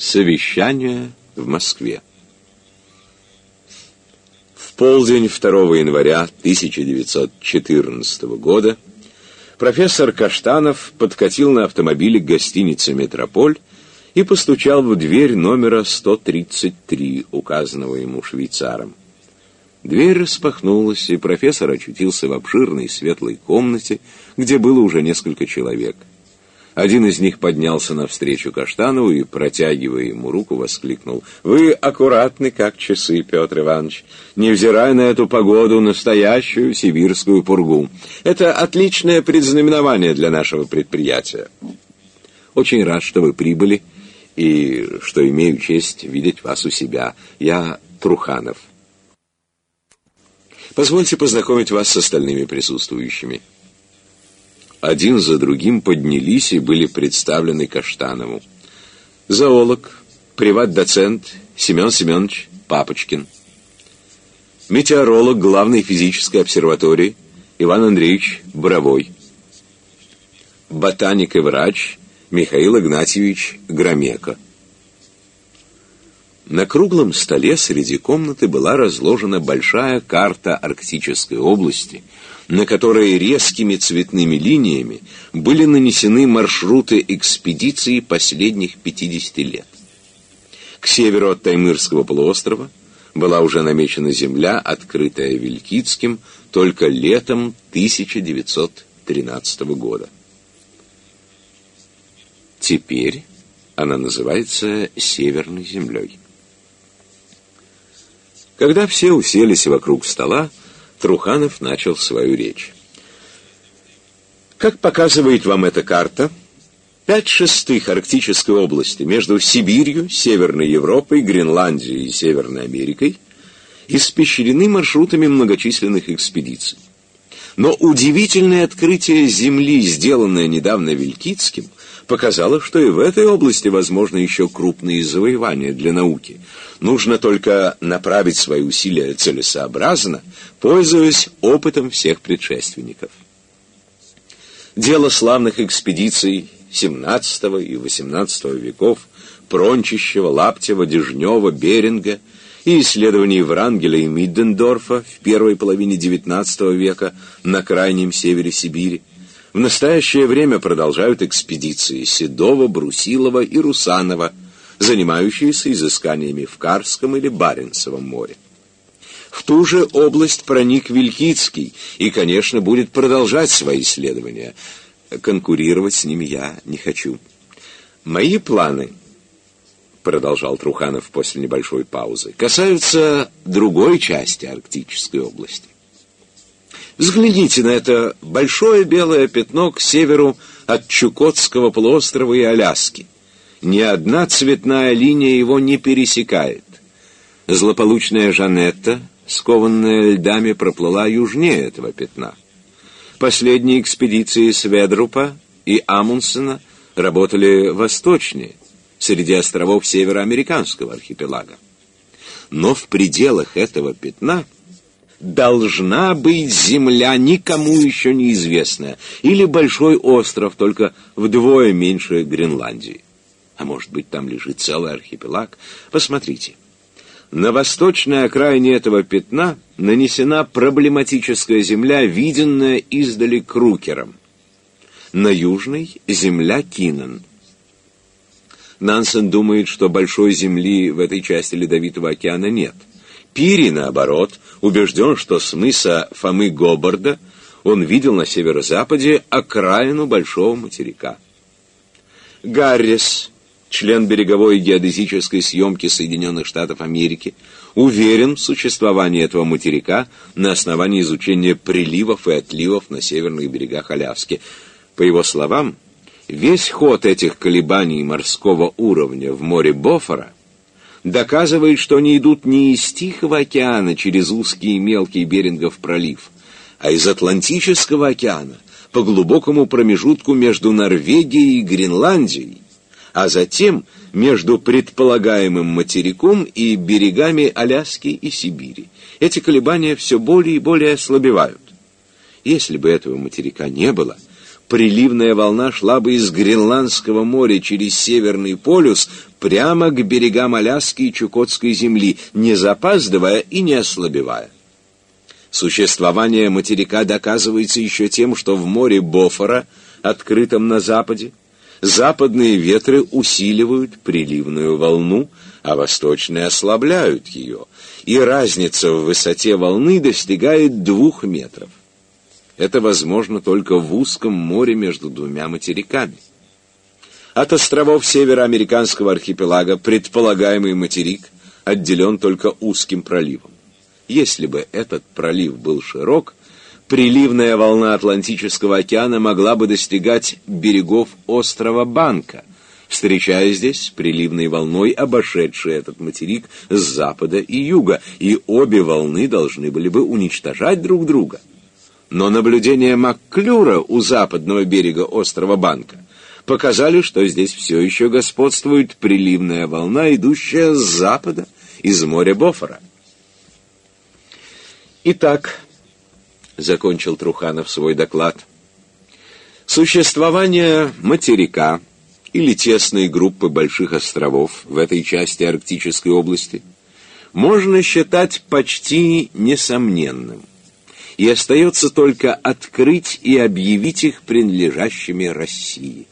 Совещание в Москве. В полдень 2 января 1914 года профессор Каштанов подкатил на автомобиле к гостинице «Метрополь» и постучал в дверь номера 133, указанного ему швейцаром. Дверь распахнулась, и профессор очутился в обширной светлой комнате, где было уже несколько человек. Один из них поднялся навстречу Каштанову и, протягивая ему руку, воскликнул. «Вы аккуратны, как часы, Петр Иванович, невзирая на эту погоду, настоящую сибирскую пургу. Это отличное предзнаменование для нашего предприятия. Очень рад, что вы прибыли и что имею честь видеть вас у себя. Я Труханов». Позвольте познакомить вас с остальными присутствующими. Один за другим поднялись и были представлены Каштанову. Зоолог, приват-доцент Семен Семенович Папочкин. Метеоролог главной физической обсерватории Иван Андреевич Боровой. Ботаник и врач Михаил Игнатьевич Громеко. На круглом столе среди комнаты была разложена большая карта Арктической области, на которой резкими цветными линиями были нанесены маршруты экспедиции последних 50 лет. К северу от Таймырского полуострова была уже намечена земля, открытая Вилькицким только летом 1913 года. Теперь она называется Северной землей. Когда все уселись вокруг стола, Труханов начал свою речь. Как показывает вам эта карта, пять шестых Арктической области между Сибирью, Северной Европой, Гренландией и Северной Америкой испещрены маршрутами многочисленных экспедиций. Но удивительное открытие Земли, сделанное недавно Вилькицким, показало, что и в этой области возможны еще крупные завоевания для науки. Нужно только направить свои усилия целесообразно, пользуясь опытом всех предшественников. Дело славных экспедиций XVII и XVIII веков Прончищева, Лаптева, Дежнева, Беринга и исследований Врангеля и Миддендорфа в первой половине XIX века на крайнем севере Сибири в настоящее время продолжают экспедиции Седова, Брусилова и Русанова, занимающиеся изысканиями в Карском или Баренцевом море. В ту же область проник Вилькицкий и, конечно, будет продолжать свои исследования. Конкурировать с ними я не хочу. Мои планы, продолжал Труханов после небольшой паузы, касаются другой части Арктической области. Взгляните на это большое белое пятно к северу от Чукотского полуострова и Аляски. Ни одна цветная линия его не пересекает. Злополучная Жанетта, скованная льдами, проплыла южнее этого пятна. Последние экспедиции Сведрупа и Амундсена работали восточнее, среди островов североамериканского архипелага. Но в пределах этого пятна – должна быть земля, никому еще неизвестная, или большой остров, только вдвое меньше Гренландии. А может быть, там лежит целый архипелаг? Посмотрите. На восточной окраине этого пятна нанесена проблематическая земля, виденная издали Крукером. На южной — земля Кинан. Нансен думает, что большой земли в этой части Ледовитого океана нет — Пири, наоборот, убежден, что с мыса Фомы Гобарда он видел на северо-западе окраину большого материка. Гаррис, член береговой геодезической съемки Соединенных Штатов Америки, уверен в существовании этого материка на основании изучения приливов и отливов на северных берегах Аляски. По его словам, весь ход этих колебаний морского уровня в море Бофора – доказывает, что они идут не из Тихого океана через узкий и мелкий Берингов пролив, а из Атлантического океана по глубокому промежутку между Норвегией и Гренландией, а затем между предполагаемым материком и берегами Аляски и Сибири. Эти колебания все более и более ослабевают. Если бы этого материка не было, приливная волна шла бы из Гренландского моря через Северный полюс прямо к берегам Аляски и Чукотской земли, не запаздывая и не ослабевая. Существование материка доказывается еще тем, что в море Бофора, открытом на западе, западные ветры усиливают приливную волну, а восточные ослабляют ее, и разница в высоте волны достигает двух метров. Это возможно только в узком море между двумя материками. От островов североамериканского архипелага предполагаемый материк отделен только узким проливом. Если бы этот пролив был широк, приливная волна Атлантического океана могла бы достигать берегов острова Банка, встречая здесь приливной волной обошедший этот материк с запада и юга, и обе волны должны были бы уничтожать друг друга. Но наблюдения Макклюра у западного берега острова Банка показали, что здесь все еще господствует приливная волна, идущая с запада, из моря Бофора. Итак, закончил Труханов свой доклад, существование материка или тесной группы больших островов в этой части Арктической области можно считать почти несомненным. И остается только открыть и объявить их принадлежащими России.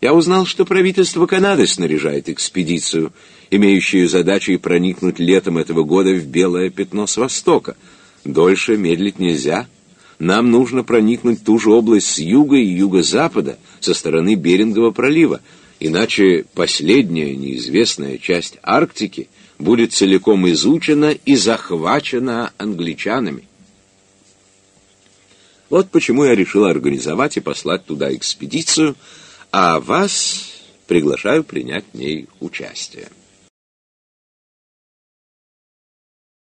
Я узнал, что правительство Канады снаряжает экспедицию, имеющую задачей проникнуть летом этого года в белое пятно с востока. Дольше медлить нельзя. Нам нужно проникнуть ту же область с юга и юго-запада, со стороны Берингового пролива, иначе последняя неизвестная часть Арктики будет целиком изучена и захвачена англичанами. Вот почему я решил организовать и послать туда экспедицию – а вас приглашаю принять в ней участие.